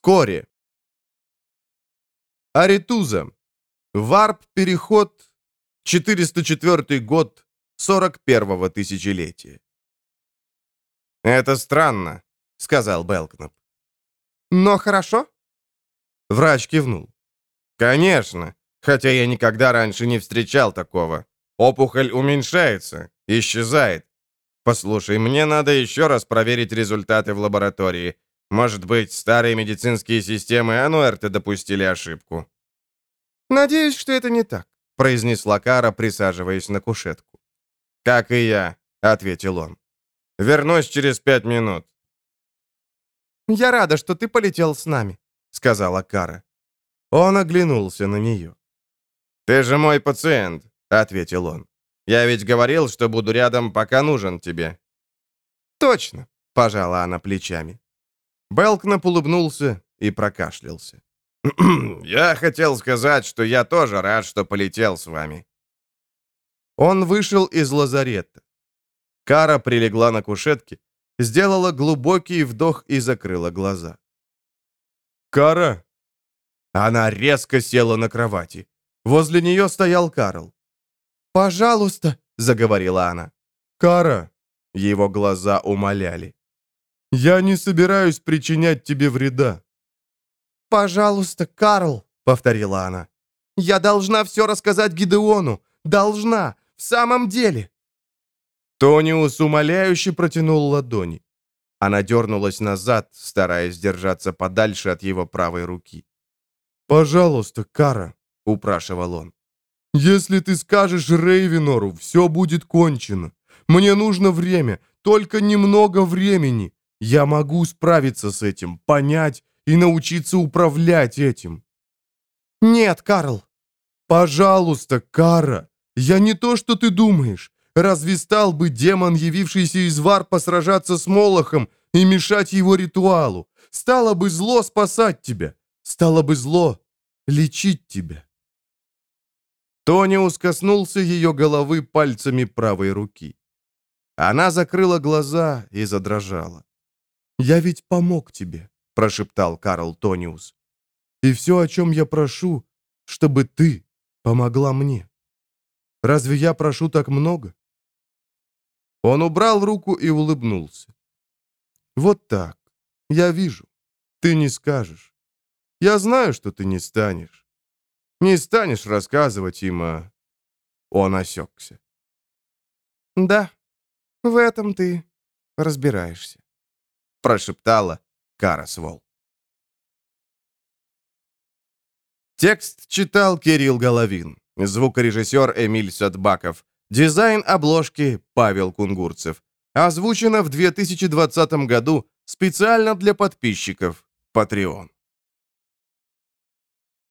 Вскоре. Аритуза. Варп-переход. 404 год 41-го тысячелетия. «Это странно», — сказал Белкнап. «Но хорошо?» Врач кивнул. «Конечно, хотя я никогда раньше не встречал такого. Опухоль уменьшается, исчезает. Послушай, мне надо еще раз проверить результаты в лаборатории. Может быть, старые медицинские системы Ануэрта допустили ошибку». «Надеюсь, что это не так», — произнесла Кара, присаживаясь на кушетку. «Как и я», — ответил он. «Вернусь через пять минут». «Я рада, что ты полетел с нами», — сказала Кара. Он оглянулся на нее. «Ты же мой пациент», — ответил он. «Я ведь говорил, что буду рядом, пока нужен тебе». «Точно», — пожала она плечами. Белкнап улыбнулся и прокашлялся. «Я хотел сказать, что я тоже рад, что полетел с вами». Он вышел из лазарета. Кара прилегла на кушетке, сделала глубокий вдох и закрыла глаза. «Кара!» Она резко села на кровати. Возле нее стоял Карл. «Пожалуйста», — заговорила она. «Кара!» Его глаза умоляли. «Я не собираюсь причинять тебе вреда». «Пожалуйста, Карл», — повторила она. «Я должна все рассказать Гидеону. Должна. В самом деле». Тониус умоляюще протянул ладони. Она дернулась назад, стараясь держаться подальше от его правой руки. «Пожалуйста, Кара», — упрашивал он. «Если ты скажешь Рейвенору, все будет кончено. Мне нужно время, только немного времени. Я могу справиться с этим, понять и научиться управлять этим». «Нет, Карл». «Пожалуйста, Кара, я не то, что ты думаешь. Разве стал бы демон, явившийся из Варпа, сражаться с Молохом и мешать его ритуалу? Стало бы зло спасать тебя. Стало бы зло лечить тебя. Тониус коснулся ее головы пальцами правой руки. Она закрыла глаза и задрожала. «Я ведь помог тебе», — прошептал Карл Тониус. «И все, о чем я прошу, чтобы ты помогла мне. Разве я прошу так много?» Он убрал руку и улыбнулся. «Вот так. Я вижу. Ты не скажешь. Я знаю, что ты не станешь. Не станешь рассказывать им о...» Он осекся. «Да, в этом ты разбираешься», — прошептала Кара Свол. Текст читал Кирилл Головин, звукорежиссер Эмиль Садбаков, дизайн обложки Павел Кунгурцев. Озвучено в 2020 году специально для подписчиков Patreon.